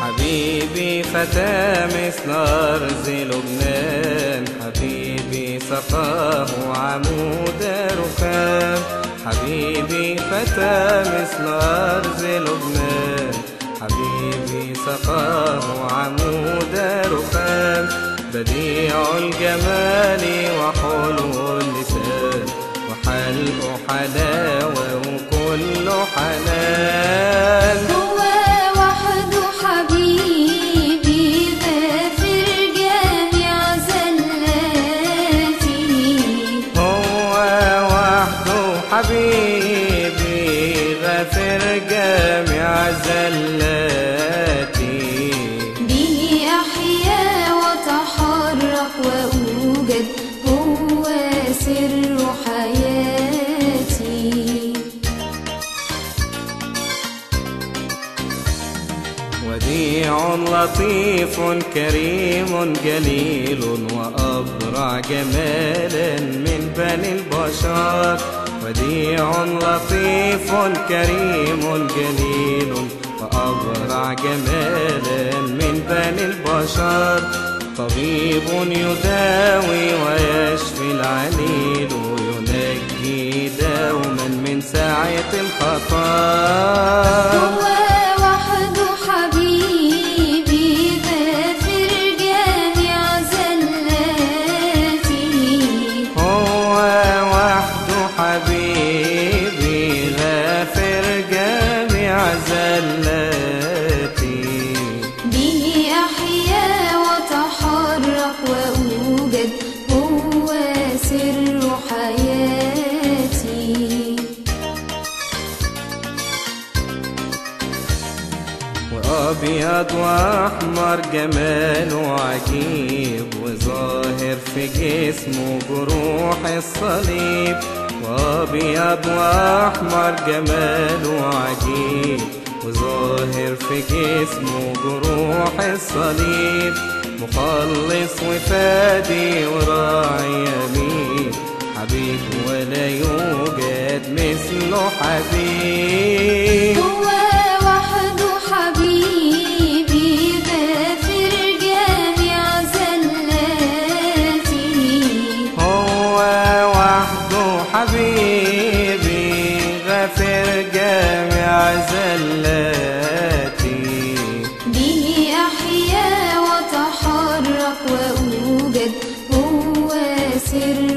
حبيبي فتى مثل أرز لبنان. حبيبي سقاه عمود رخام. حبيبي فتى مثل أرز لبنان. حبيبي سقاه عمود رخام. بديع الجمال وحلو اللسان. وحلقه حلاوة حبيبي غافر جميع زلاتي. به أحيا وتحرك وأوجد هو سر حياتي. وديع لطيف كريم جليل وأبرع جمالا من بني البشر. وديع لطيف كريم جليل وأبرع جمالا من بني البشر. طبيب يداوي ويشفي العليل وينجي دوما من ساعة الخطر. زلاتي به أحيا وتحرك وأوجد هو سر حياتي. وأبيض وأحمر جماله عجيب وظاهر في جسمه جروح الصليب. وأبيض وأحمر جماله عجيب وظاهر في جسمه جروح الصليب مخلص وفادي وراعي يمين. حبيب ولا يوجد مثله حبيب. هو وحده حبيبي غافر جميع زلاتي. هو وحده حبيبي غافر جميع زلاتي به أحيا وتحرك وأوجد هو سر